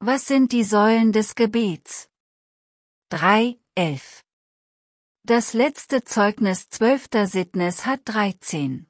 Was sind die Säulen des Gebets? 3, 11. Das letzte Zeugnis zwölfter Sittnes hat 13.